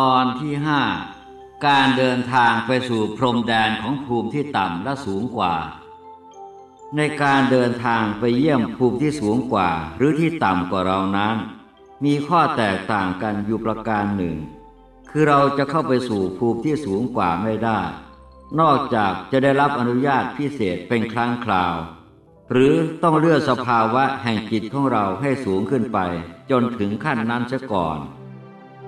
ตอนที่ห้าการเดินทางไปสู่พรมแดนของภูมิที่ต่ำและสูงกว่า ในการเดินทางไปเยี่ยมภูมิที่สูงกว่า หรือที่ต่ำกว่าเรานั้น มีข้อแตกต่างกันอยู่ประการหนึ่ง คือเราจะเข้าไปสู่ภูมิที่สูงกว่าไม่ได้ นอกจากจะได้รับอนุญาตพิเศษเป็นครั้งคราว หรือต้องเลื่อนสภาวะแห่งจิตของเราให้สูงขึ้นไป จนถึงขั้นนั้นซะก่อน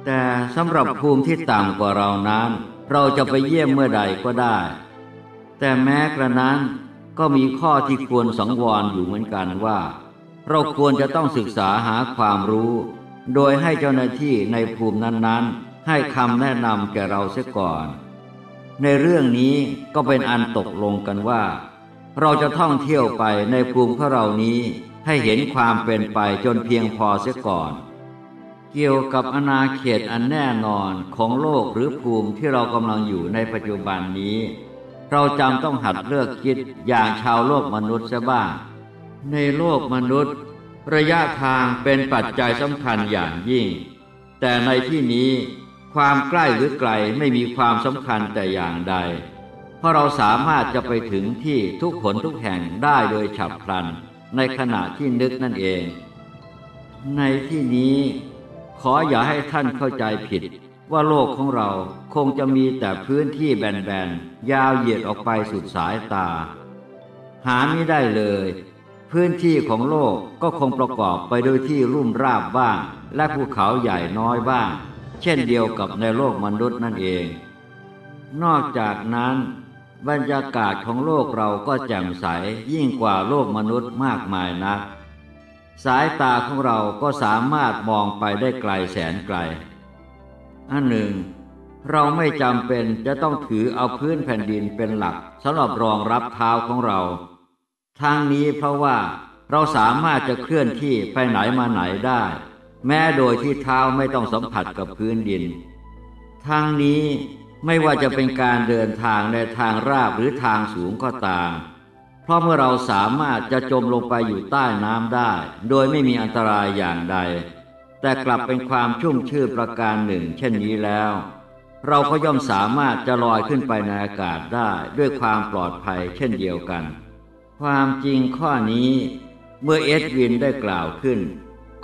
แต่สำหรับภูมิที่ต่ำกว่าเรานั้น เราจะไปเยี่ยมเมื่อใดก็ได้ แต่แม้กระนั้นก็มีข้อที่ควรสังวรอยู่เหมือนกันว่า เราควรจะต้องศึกษาหาความรู้ โดยให้เจ้าหน้าที่ในภูมินั้นๆ ให้คำแนะนำแก่เราเสียก่อน ในเรื่องนี้ก็เป็นอันตกลงกันว่า เราจะท่องเที่ยวไปในภูมิของเรานี้ให้เห็นความเป็นไปจนเพียงพอเสียก่อน เกี่ยวกับอนาเขตอันแน่นอนของโลกหรือภูมิที่เรากำลังอยู่ในปัจจุบันนี้ เราจำต้องหัดเลือกคิดอย่างชาวโลกมนุษย์ซะบ้าง ในโลกมนุษย์ ระยะทางเป็นปัจจัยสำคัญอย่างยิ่ง แต่ในที่นี้ความใกล้หรือไกลไม่มีความสำคัญแต่อย่างใด เพราะเราสามารถจะไปถึงที่ทุกขนทุกแห่งได้โดยฉับพลัน ในขณะที่นึกนั่นเอง ในที่นี้ ขออย่าให้ท่านเข้าใจผิด ว่าโลกของเราคงจะมีแต่พื้นที่แบนๆ ยาวเหยียดออกไปสุดสายตา หาไม่ได้เลย พื้นที่ของโลกก็คงประกอบไปด้วยที่รุ่มราบบ้าง และภูเขาใหญ่น้อยบ้าง เช่นเดียวกับในโลกมนุษย์นั่นเอง นอกจากนั้นบรรยากาศของโลกเราก็แจ่มใสยิ่งกว่าโลกมนุษย์มากมายนัก สายตาของเราก็สามารถมองไปได้ไกลแสนไกล อันหนึ่ง เราไม่จำเป็นจะต้องถือเอาพื้นแผ่นดินเป็นหลักสำหรับรองรับเท้าของเรา ทางนี้เพราะว่าเราสามารถจะเคลื่อนที่ไปไหนมาไหนได้ แม้โดยที่เท้าไม่ต้องสัมผัสกับพื้นดิน ทางนี้ไม่ว่าจะเป็นการเดินทางในทางราบหรือทางสูงก็ตาม เพราะเมื่อเราสามารถจะจมลงไปอยู่ใต้น้ำได้ โดยไม่มีอันตรายอย่างใด แต่กลับเป็นความชุ่มชื่นประการหนึ่ง เช่นนี้แล้ว เราก็ย่อมสามารถจะลอยขึ้นไปในอากาศได้ด้วยความปลอดภัยเช่นเดียวกัน ความจริงข้อนี้เมื่อเอ็ดวินได้กล่าวขึ้น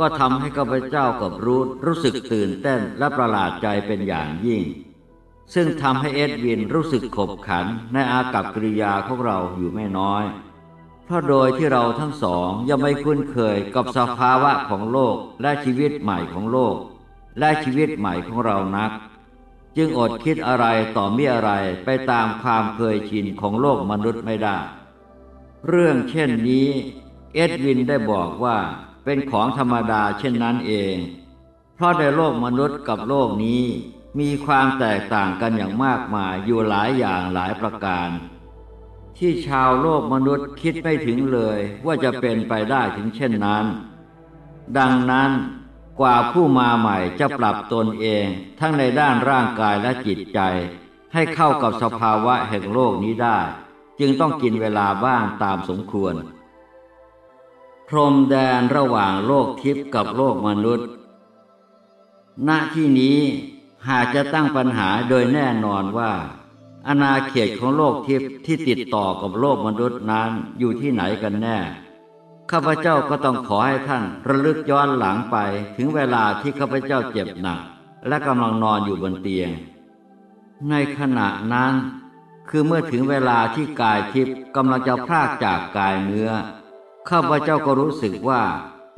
ก็ทำให้ข้าพเจ้ากับรูทรู้สึกตื่นเต้นและประหลาดใจเป็นอย่างยิ่ง ซึ่งทำให้เอ็ดวินรู้สึกขบขันในอากับกิริยาของเราอยู่ไม่น้อย เพราะโดยที่เราทั้งสองยังไม่คุ้นเคยกับสภาวะของโลกและชีวิตใหม่ของโลก และชีวิตใหม่ของเรานัก จึงอดคิดอะไรต่อมีอะไรไปตามความเคยชินของโลกมนุษย์ไม่ได้ เรื่องเช่นนี้ เอ็ดวินได้บอกว่าเป็นของธรรมดาเช่นนั้นเอง เพราะในโลกมนุษย์กับโลกนี้ มีความแตกต่างกันอย่างมากมายอยู่หลายอย่างหลายประการ ที่ชาวโลกมนุษย์คิดไม่ถึงเลยว่าจะเป็นไปได้ถึงเช่นนั้น ดังนั้นกว่าผู้มาใหม่จะปรับตนเองทั้งในด้านร่างกายและจิตใจ ให้เข้ากับสภาวะแห่งโลกนี้ได้ จึงต้องกินเวลาบ้างตามสมควร พรมแดนระหว่างโลกทิพย์กับโลกมนุษย์ ณที่นี้ หากจะตั้งปัญหาโดยแน่นอนว่า อาณาเขตของโลกทิพย์ที่ติดต่อกับโลกมนุษย์นั้นอยู่ที่ไหนกันแน่ ข้าพเจ้าก็ต้องขอให้ท่านระลึกย้อนหลังไปถึงเวลาที่ข้าพเจ้าเจ็บหนัก และกำลังนอนอยู่บนเตียง ในขณะนั้น คือเมื่อถึงเวลาที่กายทิพย์กำลังจะพรากจากกายเนื้อ ข้าพเจ้าก็รู้สึกว่า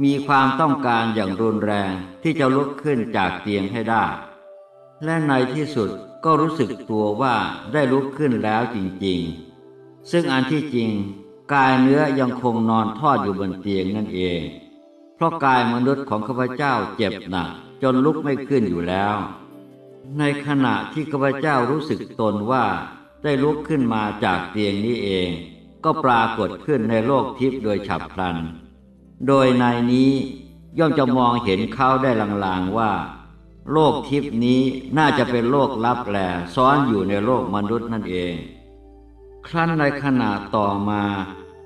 มีความต้องการอย่างรุนแรงที่จะลุกขึ้นจากเตียงให้ได้ และในที่สุดก็รู้สึกตัวว่าได้ลุกขึ้นแล้วจริงๆ ซึ่งอันที่จริงกายเนื้อยังคงนอนทอดอยู่บนเตียงนั่นเอง เพราะกายมนุษย์ของข้าพเจ้าเจ็บหนักจนลุกไม่ขึ้นอยู่แล้ว ในขณะที่ข้าพเจ้ารู้สึกตนว่าได้ลุกขึ้นมาจากเตียงนี้เอง ก็ปรากฏขึ้นในโลกทิพย์โดยฉับพลัน โดยในนี้ย่อมจะมองเห็นเขาได้ลางๆว่า โลกทิพนี้น่าจะเป็นโลกลับแหลซ้อนอยู่ในโลกมนุษย์นั่นเอง ครั้นในขณะต่อมา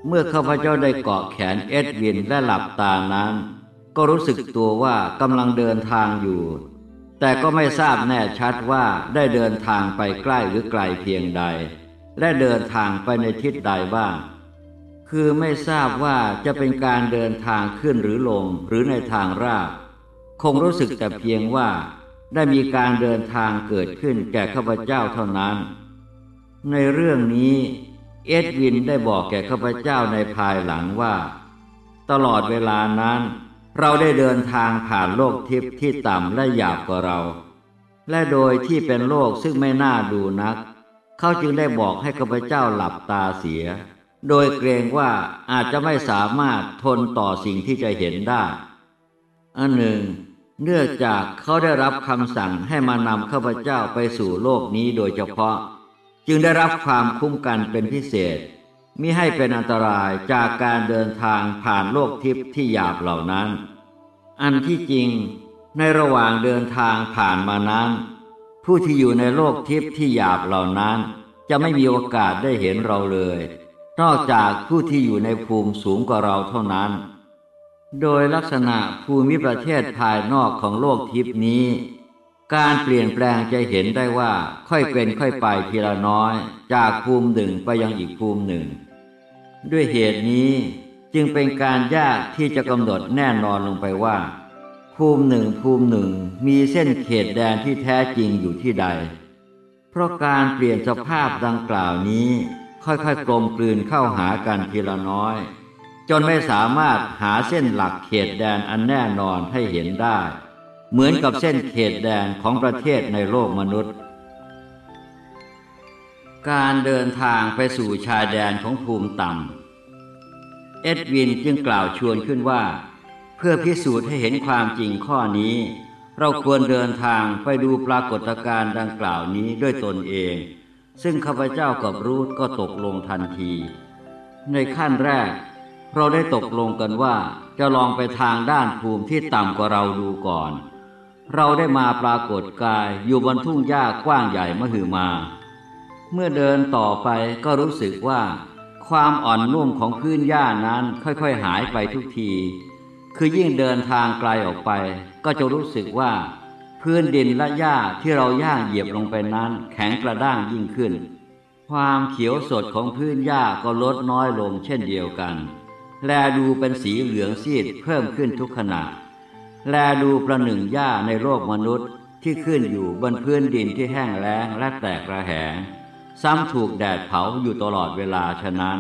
เมื่อข้าพเจ้าได้เกาะแขนเอ็ดวินและหลับตานั้น ก็รู้สึกตัวว่ากำลังเดินทางอยู่ แต่ก็ไม่ทราบแน่ชัดว่าได้เดินทางไปใกล้หรือไกลเพียงใด และเดินทางไปในทิศใดบ้าง คือไม่ทราบว่าจะเป็นการเดินทางขึ้นหรือลงหรือในทางราบ คงรู้สึกแต่เพียงว่าได้มีการเดินทางเกิดขึ้นแก่ข้าพเจ้าเท่านั้น ในเรื่องนี้เอ็ดวินได้บอกแก่ข้าพเจ้าในภายหลังว่า ตลอดเวลานั้น เราได้เดินทางผ่านโลกทิพย์ที่ต่ำและหยาบกว่าเรา และโดยที่เป็นโลกซึ่งไม่น่าดูนัก เขาจึงได้บอกให้ข้าพเจ้าหลับตาเสีย โดยเกรงว่าอาจจะไม่สามารถทนต่อสิ่งที่จะเห็นได้อันหนึ่ง เนื่องจากเขาได้รับคำสั่งให้มานำข้าพเจ้าไปสู่โลกนี้โดยเฉพาะ จึงได้รับความคุ้มกันเป็นพิเศษมิให้เป็นอันตรายจากการเดินทางผ่านโลกทิพย์ที่หยาบเหล่านั้น อันที่จริงในระหว่างเดินทางผ่านมานั้น ผู้ที่อยู่ในโลกทิพย์ที่หยาบเหล่านั้น จะไม่มีโอกาสได้เห็นเราเลย นอกจากผู้ที่อยู่ในภูมิสูงกว่าเราเท่านั้น โดยลักษณะภูมิประเทศภายนอกของโลกทิพย์นี้ การเปลี่ยนแปลงจะเห็นได้ว่าค่อยเป็นค่อยไปทีละน้อย จากภูมิหนึ่งไปยังอีกภูมิหนึ่ง ด้วยเหตุนี้จึงเป็นการยากที่จะกำหนดแน่นอนลงไปว่า ภูมิหนึ่งภูมิหนึ่งมีเส้นเขตแดนที่แท้จริงอยู่ที่ใด เพราะการเปลี่ยนสภาพดังกล่าวนี้ ค่อยๆกลมกลืนเข้าหากันทีละน้อย จนไม่สามารถหาเส้นหลักเขตแดนอันแน่นอนให้เห็นได้ เหมือนกับเส้นเขตแดนของประเทศในโลกมนุษย์ การเดินทางไปสู่ชายแดนของภูมิต่ำ เอ็ดวินจึงกล่าวชวนขึ้นว่า เพื่อพิสูจน์ให้เห็นความจริงข้อนี้ เราควรเดินทางไปดูปรากฏการณ์ดังกล่าวนี้ด้วยตนเอง ซึ่งข้าพเจ้ากับรูธก็ตกลงทันที ในขั้นแรก เราได้ตกลงกันว่าจะลองไปทางด้านภูมิที่ต่ำกว่าเราดูก่อน เราได้มาปรากฏกายอยู่บนทุ่งหญ้ากว้างใหญ่มหึมา เมื่อเดินต่อไปก็รู้สึกว่า ความอ่อนนุ่มของพื้นหญ้านั้นค่อยๆหายไปทุกที คือยิ่งเดินทางไกลออกไป ก็จะรู้สึกว่า พื้นดินและหญ้าที่เราย่างเหยียบลงไปนั้น แข็งกระด้างยิ่งขึ้น ความเขียวสดของพื้นหญ้าก็ลดน้อยลงเช่นเดียวกัน แลดูเป็นสีเหลืองซีดเพิ่มขึ้นทุกขณะ แลดูประหนึ่งหญ้าในโลกมนุษย์ที่ขึ้นอยู่บนพื้นดินที่แห้งแล้งและแตกระแหง ซ้ำถูกแดดเผาอยู่ตลอดเวลาฉะนั้น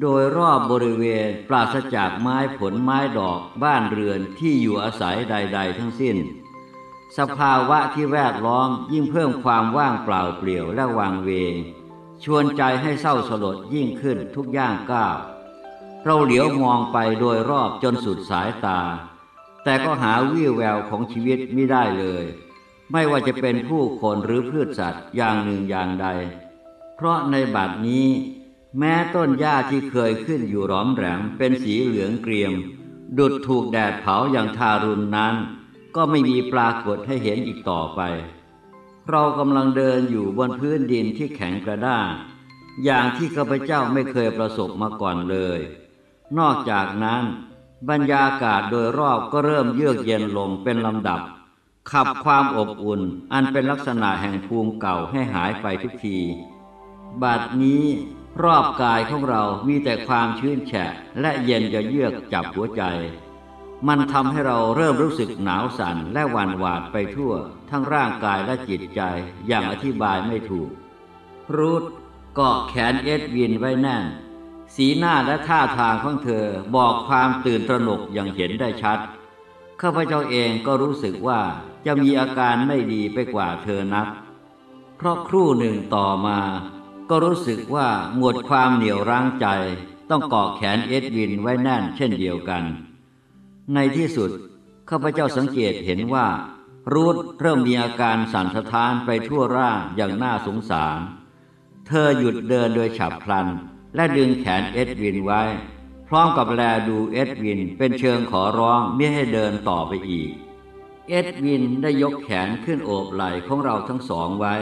โดยรอบบริเวณปราศจากไม้ผลไม้ดอกบ้านเรือนที่อยู่อาศัยใด ๆ ทั้งสิ้น สภาวะที่แวดล้อมยิ่งเพิ่มความว่างเปล่าเปลี่ยวและวางเวง ชวนใจให้เศร้าสลดยิ่งขึ้นทุกย่างก้าว เราเหลียวมองไปโดยรอบจนสุดสายตา แต่ก็หาวี่แววของชีวิตไม่ได้เลย ไม่ว่าจะเป็นผู้คนหรือพืชสัตว์อย่างหนึ่งอย่างใด เพราะในบัดนี้ แม้ต้นหญ้าที่เคยขึ้นอยู่ร้อมแหลมเป็นสีเหลืองเกรียม ดุดถูกแดดเผาอย่างทารุณนั้น ก็ไม่มีปรากฏให้เห็นอีกต่อไป เรากำลังเดินอยู่บนพื้นดินที่แข็งกระด้างอย่างที่ข้าพเจ้าไม่เคยประสบมาก่อนเลย นอกจากนั้น บรรยากาศโดยรอบก็เริ่มเยือกเย็นลงเป็นลำดับ ขับความอบอุ่นอันเป็นลักษณะแห่งภูมิเก่าให้หายไปทุกที บัดนี้รอบกายของเรามีแต่ความชื้นแฉะและเย็นจะเยือกจับหัวใจ มันทำให้เราเริ่มรู้สึกหนาวสั่นและหวั่นหวาดไปทั่ว ทั้งร่างกายและจิตใจอย่างอธิบายไม่ถูก รูดเกาะแขนเอ็ดวินไว้แน่น สีหน้าและท่าทางของเธอบอกความตื่นตระหนกอย่างเห็นได้ชัด ข้าพเจ้าเองก็รู้สึกว่าจะมีอาการไม่ดีไปกว่าเธอนัก เพราะครู่หนึ่งต่อมา ก็รู้สึกว่าหมดความเหนียวรั้งใจ ต้องเกาะแขนเอ็ดวินไว้แน่นเช่นเดียวกัน ในที่สุดข้าพเจ้าสังเกตเห็นว่า รูทเริ่มมีอาการสั่นสะท้านไปทั่วร่างอย่างน่าสงสาร เธอหยุดเดินโดยฉับพลัน และดึงแขนเอ็ดวินไว้ พร้อมกับแลดูเอ็ดวินเป็นเชิงขอร้องไม่ให้เดินต่อไปอีก เอ็ดวินได้ยกแขนขึ้นโอบไหล่ของเราทั้งสองไว้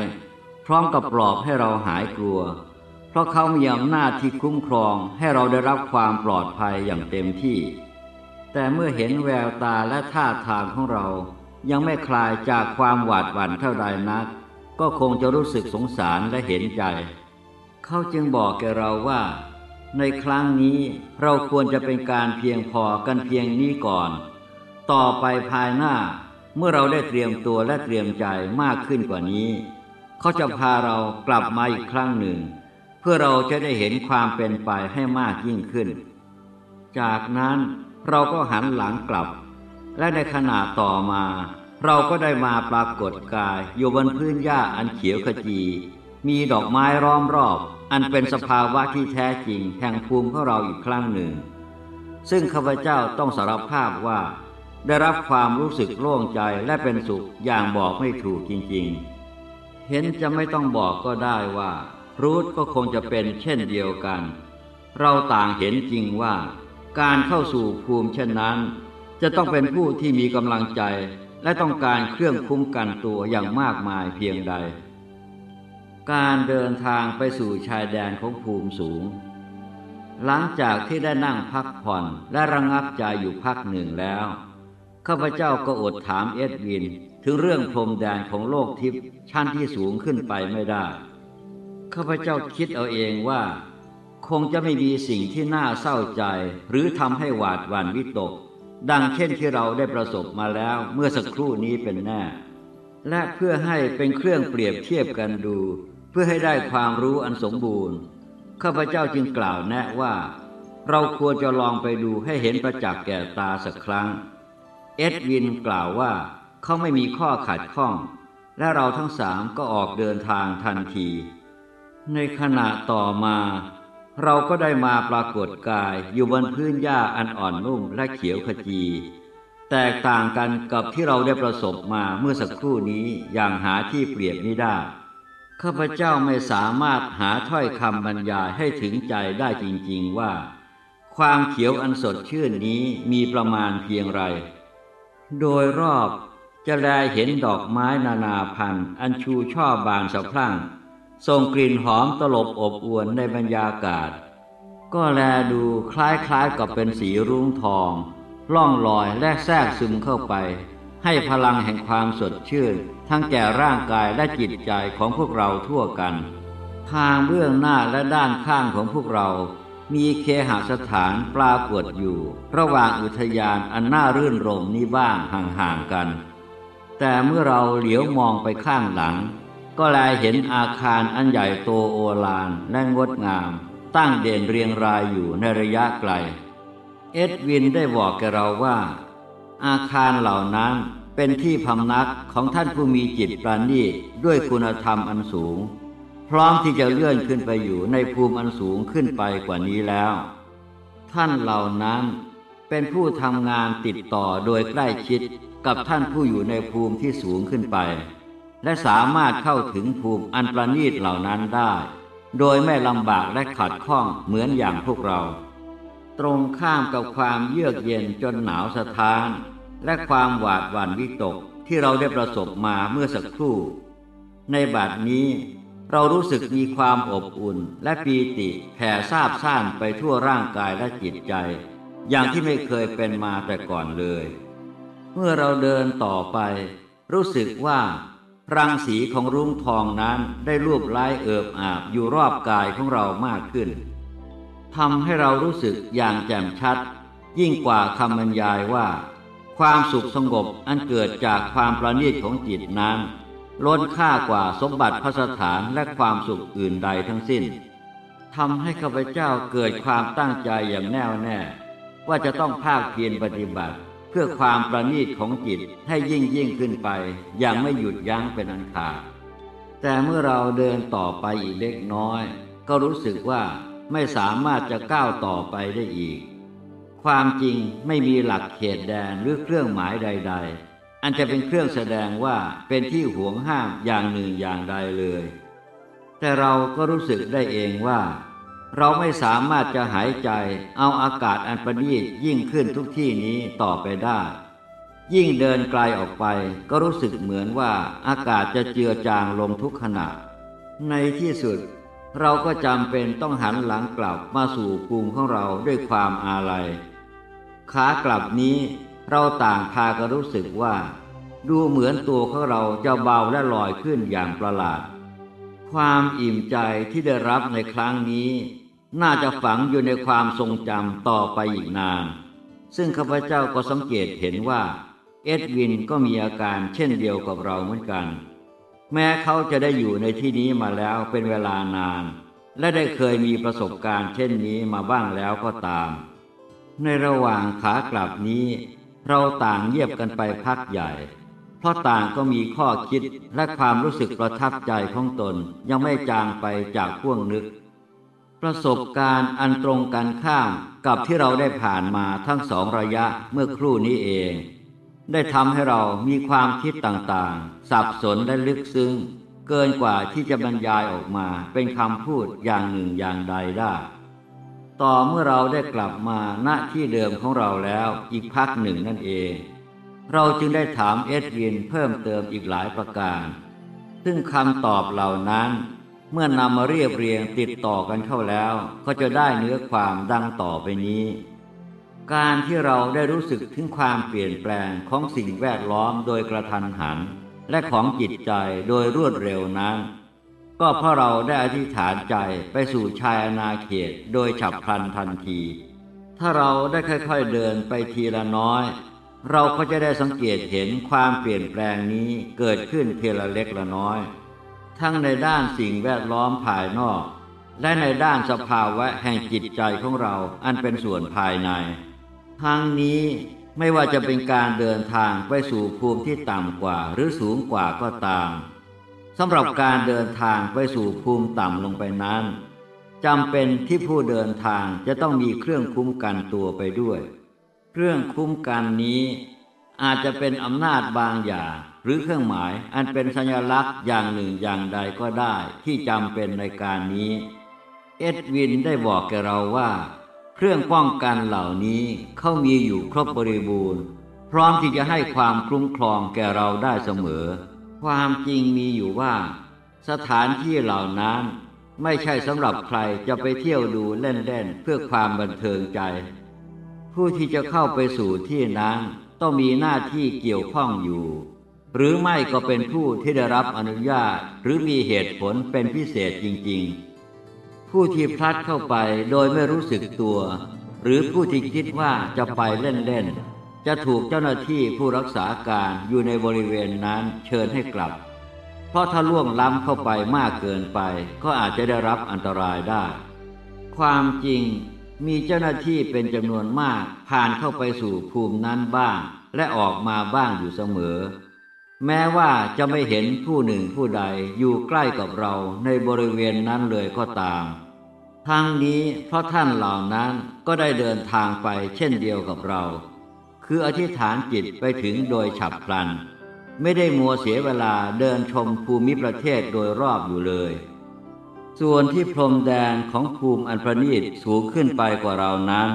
พร้อมกับปลอบให้เราหายกลัว เพราะเขามีอำนาจที่คุ้มครองให้เราได้รับความปลอดภัยอย่างเต็มที่ แต่เมื่อเห็นแววตาและท่าทางของเรา ยังไม่คลายจากความหวาดหวั่นเท่าใดนัก ก็คงจะรู้สึกสงสารและเห็นใจ เขาจึงบอกแกเราว่า ในครั้งนี้เราควรจะเป็นการเพียงพอกันเพียงนี้ก่อน ต่อไปภายหน้าเมื่อเราได้เตรียมตัวและเตรียมใจมากขึ้นกว่านี้ เขาจะพาเรากลับมาอีกครั้งหนึ่ง เพื่อเราจะได้เห็นความเป็นไปให้มากยิ่งขึ้น จากนั้นเราก็หันหลังกลับ และในขณะต่อมา เราก็ได้มาปรากฏกายอยู่บนพื้นหญ้าอันเขียวขจี มีดอกไม้ร้อมรอบ อันเป็นสภาวะที่แท้จริงแห่งภูมิของเราอีกครั้งหนึ่ง ซึ่งข้าพเจ้าต้องสารภาพว่า ได้รับความรู้สึกโล่งใจและเป็นสุขอย่างบอกไม่ถูกจริงๆ เห็นจะไม่ต้องบอกก็ได้ว่า รูทก็คงจะเป็นเช่นเดียวกัน เราต่างเห็นจริงว่า การเข้าสู่ภูมิเช่นนั้น จะต้องเป็นผู้ที่มีกำลังใจ และต้องการเครื่องคุ้มกันตัวอย่างมากมายเพียงใด การเดินทางไปสู่ชายแดนของภูมิสูง หลังจากที่ได้นั่งพักผ่อนและระงับใจอยู่พักหนึ่งแล้วข้าพเจ้าก็อดถามเอ็ดวิน ถึงเรื่องพรมแดนของโลกทิพย์ชั้นที่สูงขึ้นไปไม่ได้ข้าพเจ้าคิดเอาเองว่า คงจะไม่มีสิ่งที่น่าเศร้าใจ หรือทำให้หวาดหวั่นวิตก ดังเช่นที่เราได้ประสบมาแล้วเมื่อสักครู่นี้เป็นแน่ และเพื่อให้เป็นเครื่องเปรียบเทียบกันดู เพื่อให้ได้ความรู้อันสมบูรณ์ ข้าพเจ้าจึงกล่าวแนะว่า เราควรจะลองไปดูให้เห็นประจักษ์แก่ตาสักครั้ง เอ็ดวินกล่าวว่าเขาไม่มีข้อขัดข้อง และเราทั้งสามก็ออกเดินทางทันที ในขณะต่อมา เราก็ได้มาปรากฏกายอยู่บนพื้นหญ้าอันอ่อนนุ่มและเขียวขจี แตกต่างกันกับที่เราได้ประสบมาเมื่อสักครู่นี้อย่างหาที่เปรียบไม่ได้ ข้าพเจ้าไม่สามารถหาถ้อยคำบรรยายให้ถึงใจได้จริง ๆว่า ความเขียวอันสดชื่นนี้มีประมาณเพียงไร โดยรอบจะแลเห็นดอกไม้นานาพันธุ์ อันชูช่อบานสะพรั่งส่งกลิ่นหอมตลบอบอวนในบรรยากาศ ก็แลดูคล้ายๆกับเป็นสีรุ้งทอง ล่องลอยและแทรกซึมเข้าไป ให้พลังแห่งความสดชื่น ทั้งแก่ร่างกายและจิตใจของพวกเราทั่วกัน ทางเบื้องหน้าและด้านข้างของพวกเรา มีเคหสถานปรากฏอยู่ ระหว่างอุทยานอันน่ารื่นรมนี้บ้างห่างๆกัน แต่เมื่อเราเหลียวมองไปข้างหลัง ก็แลเห็นอาคารอันใหญ่โตโอฬารและงดงาม ตั้งเด่นเรียงรายอยู่ในระยะไกล เอ็ดวินได้บอกแกเราว่า อาคารเหล่านั้นเป็นที่พำนักของท่านผู้มีจิตประณีด้วยคุณธรรมอันสูง พร้อมที่จะเลื่อนขึ้นไปอยู่ในภูมิอันสูงขึ้นไปกว่านี้แล้ว ท่านเหล่านั้นเป็นผู้ทำงานติดต่อโดยใกล้ชิดกับท่านผู้อยู่ในภูมิที่สูงขึ้นไป และสามารถเข้าถึงภูมิอันประณีตเหล่านั้นได้ โดยไม่ลำบากและขัดข้องเหมือนอย่างพวกเรา ตรงข้ามกับความเยือกเย็นจนหนาวสะท้าน และความหวาดหวั่นวิตกที่เราได้ประสบมาเมื่อสักครู่ ในบัดนี้ เรารู้สึกมีความอบอุ่นและปีติแผ่ซาบซ่านไปทั่วร่างกายและจิตใจ อย่างที่ไม่เคยเป็นมาแต่ก่อนเลย เมื่อเราเดินต่อไป รู้สึกว่ารังสีของรุ้งทองนั้นได้รูปไล้เอิบอาบอยู่รอบกายของเรามากขึ้น ทำให้เรารู้สึกอย่างแจ่มชัด ยิ่งกว่าคำบรรยายว่า ความสุขสงบอันเกิดจากความประณีตของจิตนั้นล้นค่ากว่าสมบัติพระสถานและความสุขอื่นใดทั้งสิ้นทำให้ข้าพเจ้าเกิดความตั้งใจอย่างแน่วแน่ ว่าจะต้องภาคเพียรปฏิบัติ เพื่อความประณีตของจิตให้ยิ่งยิ่งขึ้นไป อย่างไม่หยุดยั้งเป็นอันขาดแต่เมื่อเราเดินต่อไปอีกเล็กน้อย ก็รู้สึกว่า ไม่สามารถจะก้าวต่อไปได้อีก ความจริงไม่มีหลักเขตแดนหรือเครื่องหมายใด ๆ อันจะเป็นเครื่องแสดงว่าเป็นที่ห่วงห้ามอย่างหนึ่งอย่างใดเลย แต่เราก็รู้สึกได้เองว่า เราไม่สามารถจะหายใจเอาอากาศอันประณีตยิ่งขึ้นทุกที่นี้ต่อไปได้ ยิ่งเดินไกลออกไปก็รู้สึกเหมือนว่าอากาศจะเจือจางลงทุกขณะในที่สุด เราก็จำเป็นต้องหันหลังกลับมาสู่ภูมิของเราด้วยความอาลัยขากลับนี้เราต่างพากันรู้สึกว่า ดูเหมือนตัวของเราจะเบาและลอยขึ้นอย่างประหลาด ความอิ่มใจที่ได้รับในครั้งนี้ น่าจะฝังอยู่ในความทรงจำต่อไปอีกนาน ซึ่งข้าพเจ้าก็สังเกตเห็นว่า เอ็ดวินก็มีอาการเช่นเดียวกับเราเหมือนกัน แม้เขาจะได้อยู่ในที่นี้มาแล้วเป็นเวลานาน และได้เคยมีประสบการณ์เช่นนี้มาบ้างแล้วก็ตาม ในระหว่างขากลับนี้ เราต่างเยียบกันไปพักใหญ่ เพราะต่างก็มีข้อคิดและความรู้สึกประทับใจของตนยังไม่จางไปจากพ่วงนึก ประสบการณ์อันตรงกันข้ามกับที่เราได้ผ่านมาทั้งสองระยะเมื่อครู่นี้เอง ได้ทำให้เรามีความคิดต่างๆ สับสนและลึกซึ้ง เกินกว่าที่จะบรรยายออกมาเป็นคำพูดอย่างหนึ่งอย่างใดได้ ต่อเมื่อเราได้กลับมาณที่เดิมของเราแล้วอีกพักหนึ่งนั่นเอง เราจึงได้ถามเอ็ดวินเพิ่มเติมอีกหลายประการ ซึ่งคำตอบเหล่านั้นเมื่อนำมาเรียบเรียงติดต่อกันเข้าแล้ว ก็จะได้เนื้อความดังต่อไปนี้ การที่เราได้รู้สึกถึงความเปลี่ยนแปลงของสิ่งแวดล้อมโดยกระทันหัน และของจิตใจโดยรวดเร็วนั้น ก็เพราะเราได้อธิษฐานใจไปสู่ชายอาณาเขตโดยฉับพลันทันที ถ้าเราได้ค่อยๆเดินไปทีละน้อย เราก็จะได้สังเกตเห็นความเปลี่ยนแปลงนี้เกิดขึ้นทีละเล็กละน้อย ทั้งในด้านสิ่งแวดล้อมภายนอก และในด้านสภาวะแห่งจิตใจของเราอันเป็นส่วนภายใน ทั้งนี้ไม่ว่าจะเป็นการเดินทางไปสู่ภูมิที่ต่ำกว่าหรือสูงกว่าก็ตามสำหรับการเดินทางไปสู่ภูมิต่ำลงไปนั้นจำเป็นที่ผู้เดินทางจะต้องมีเครื่องคุ้มกันตัวไปด้วย เครื่องคุ้มกันนี้อาจจะเป็นอำนาจบางอย่าง หรือเครื่องหมายอันเป็นสัญลักษณ์อย่างหนึ่งอย่างใดก็ได้ที่จำเป็นในการนี้ เอ็ดวินได้บอกแกเราว่า เครื่องป้องกันเหล่านี้เขามีอยู่ครบบริบูรณ์ พร้อมที่จะให้ความคุ้มครองแก่เราได้เสมอ ความจริงมีอยู่ว่า สถานที่เหล่านั้นไม่ใช่สำหรับใครจะไปเที่ยวดูเล่นๆเพื่อความบันเทิงใจ ผู้ที่จะเข้าไปสู่ที่นั้นต้องมีหน้าที่เกี่ยวข้องอยู่ หรือไม่ก็เป็นผู้ที่ได้รับอนุญาตหรือมีเหตุผลเป็นพิเศษจริง ๆ ผู้ที่พลัดเข้าไปโดยไม่รู้สึกตัว หรือผู้ที่คิดว่าจะไปเล่นๆจะถูกเจ้าหน้าที่ผู้รักษาการอยู่ในบริเวณนั้นเชิญให้กลับ เพราะถ้าล่วงล้ำเข้าไปมากเกินไป ก็อาจจะได้รับอันตรายได้ ความจริงมีเจ้าหน้าที่เป็นจำนวนมากผ่านเข้าไปสู่ภูมินั้นบ้าง และออกมาบ้างอยู่เสมอ แม้ว่าจะไม่เห็นผู้หนึ่งผู้ใดอยู่ใกล้กับเราในบริเวณนั้นเลยก็ตาม ทั้งนี้เพราะท่านเหล่านั้นก็ได้เดินทางไปเช่นเดียวกับเรา คืออธิษฐานจิตไปถึงโดยฉับพลัน ไม่ได้มัวเสียเวลาเดินชมภูมิประเทศโดยรอบอยู่เลย ส่วนที่พรมแดนของภูมิอันประณีตสูงขึ้นไปกว่าเรานั้น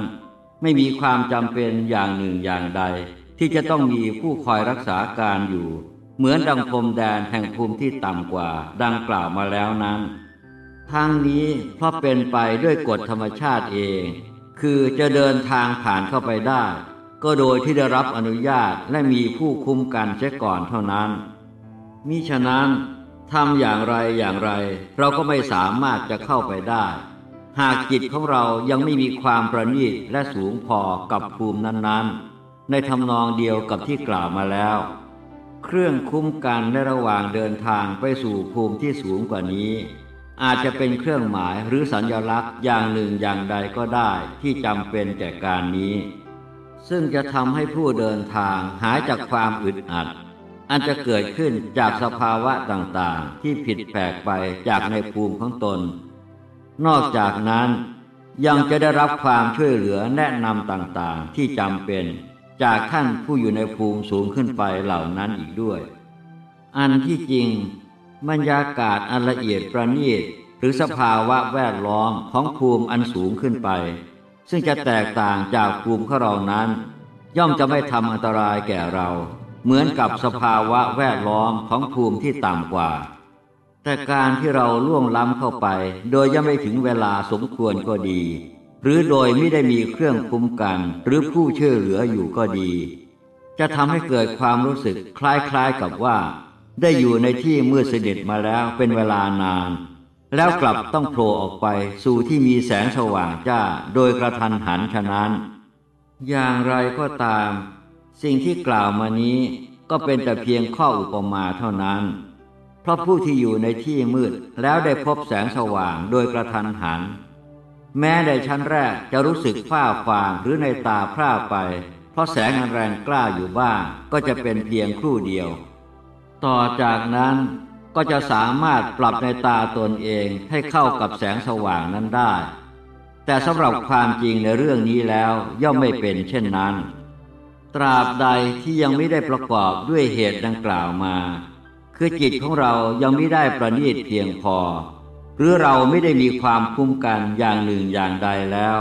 ไม่มีความจำเป็นอย่างหนึ่งอย่างใด ที่จะต้องมีผู้คอยรักษาการอยู่ เหมือนดังพรมแดนแห่งภูมิที่ต่ำกว่าดังกล่าวมาแล้วนั้น ทั้งนี้เพราะเป็นไปด้วยกฎธรรมชาติเอง คือจะเดินทางผ่านเข้าไปได้ ก็โดยที่ได้รับอนุญาตและมีผู้คุ้มกันเสียก่อนเท่านั้น มิฉะนั้นทำอย่างไรอย่างไร เราก็ไม่สามารถจะเข้าไปได้ หากจิตของเรายังไม่มีความประณีตและสูงพอกับภูมินั้นๆ ในทำนองเดียวกับที่กล่าวมาแล้ว เครื่องคุ้มกันในระหว่างเดินทางไปสู่ภูมิที่สูงกว่านี้ อาจจะเป็นเครื่องหมายหรือสัญลักษณ์อย่างหนึ่งอย่างใดก็ได้ที่จำเป็นแก่การนี้ ซึ่งจะทำให้ผู้เดินทางหายจากความอึดอัด อันจะเกิดขึ้นจากสภาวะต่างๆ ที่ผิดแปลกไปจากในภูมิของตน นอกจากนั้นยังจะได้รับความช่วยเหลือแนะนำต่างๆ ที่จำเป็น จากท่านผู้อยู่ในภูมิสูงขึ้นไปเหล่านั้นอีกด้วย อันที่จริงบรรยากาศอันละเอียดประณีตหรือสภาวะแวดล้อมของภูมิอันสูงขึ้นไป ซึ่งจะแตกต่างจากภูมิของเรานั้น ย่อมจะไม่ทำอันตรายแก่เรา เหมือนกับสภาวะแวดล้อมของภูมิที่ต่ำกว่า แต่การที่เราล่วงล้ำเข้าไป โดยยังไม่ถึงเวลาสมควรก็ดี หรือโดยไม่ได้มีเครื่องคุ้มกันหรือผู้ช่วยเหลืออยู่ก็ดี จะทำให้เกิดความรู้สึกคล้ายๆกับว่า ได้อยู่ในที่มืดสนิทมาแล้วเป็นเวลานาน แล้วกลับต้องโผล่ออกไปสู่ที่มีแสงสว่างจ้าโดยกระทันหันฉะนั้น อย่างไรก็ตาม สิ่งที่กล่าวมานี้ก็เป็นแต่เพียงข้ออุปมาเท่านั้น เพราะผู้ที่อยู่ในที่มืดแล้วได้พบแสงสว่างโดยกระทันหัน แม้ในชั้นแรกจะรู้สึกฝ้าฟางหรือในตาพร่าไป เพราะแสงอันแรงกล้าอยู่บ้างก็จะเป็นเพียงครู่เดียว ต่อจากนั้นก็จะสามารถปรับในตาตนเองให้เข้ากับแสงสว่างนั้นได้ แต่สำหรับความจริงในเรื่องนี้แล้วย่อมไม่เป็นเช่นนั้น ตราบใดที่ยังไม่ได้ประกอบด้วยเหตุดังกล่าวมา คือจิตของเรายังไม่ได้ประณีตเพียงพอ หรือเราไม่ได้มีความคุ้มกันอย่างหนึ่งอย่างใดแล้ว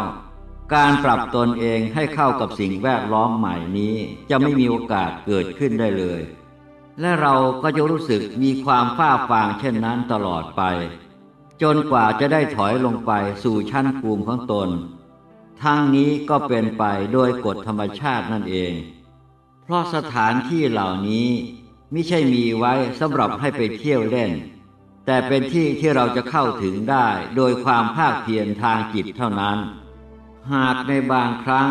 การปรับตนเองให้เข้ากับสิ่งแวดล้อมใหม่นี้จะไม่มีโอกาสเกิดขึ้นได้เลย และเราก็จะรู้สึกมีความฝ้าฟางเช่นนั้นตลอดไป จนกว่าจะได้ถอยลงไปสู่ชั้นภูมิของตน ทั้งนี้ก็เป็นไปโดยกฎธรรมชาตินั่นเอง เพราะสถานที่เหล่านี้ไม่ใช่มีไว้สำหรับให้ไปเที่ยวเล่น แต่เป็นที่ที่เราจะเข้าถึงได้โดยความภาคเพียรทางจิตเท่านั้น หากในบางครั้ง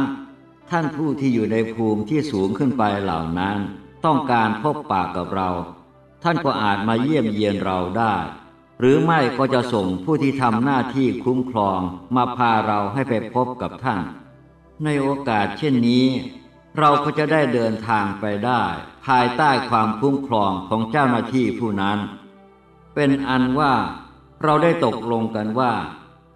ท่านผู้ที่อยู่ในภูมิที่สูงขึ้นไปเหล่านั้น ต้องการพบปากกับเรา ท่านก็อาจมาเยี่ยมเยียนเราได้ หรือไม่ก็จะส่งผู้ที่ทำหน้าที่คุ้มครองมาพาเราให้ไปพบกับท่าน ในโอกาสเช่นนี้ เราก็จะได้เดินทางไปได้ ภายใต้ความคุ้มครองของเจ้าหน้าที่ผู้นั้น เป็นอันว่าเราได้ตกลงกันว่า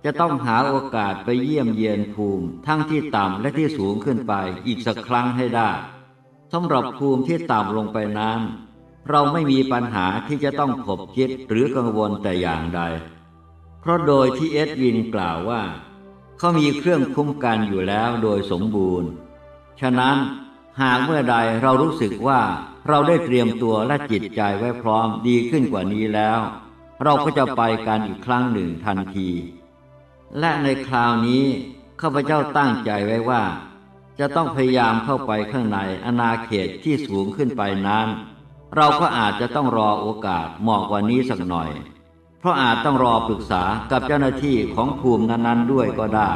จะต้องหาโอกาสไปเยี่ยมเยียนภูมิทั้งที่ต่ำและที่สูงขึ้นไปอีกสักครั้งให้ได้สำหรับภูมิที่ต่ำลงไปนั้นเราไม่มีปัญหาที่จะต้องขบคิดหรือกังวลแต่อย่างใด เพราะโดยที่เอ็ดวินกล่าวว่า เขามีเครื่องคุ้มกันอยู่แล้วโดยสมบูรณ์ ฉะนั้น หากเมื่อใดเรารู้สึกว่าเราได้เตรียมตัวและจิตใจไว้พร้อมดีขึ้นกว่านี้แล้ว เราก็จะไปกันอีกครั้งหนึ่งทันที และในคราวนี้ข้าพเจ้าตั้งใจไว้ว่า จะต้องพยายามเข้าไปข้างในอาณาเขตที่สูงขึ้นไปนั้น เราก็อาจจะต้องรอโอกาสเหมาะกว่านี้สักหน่อย เพราะอาจต้องรอปรึกษากับเจ้าหน้าที่ของภูมินั้นๆด้วยก็ได้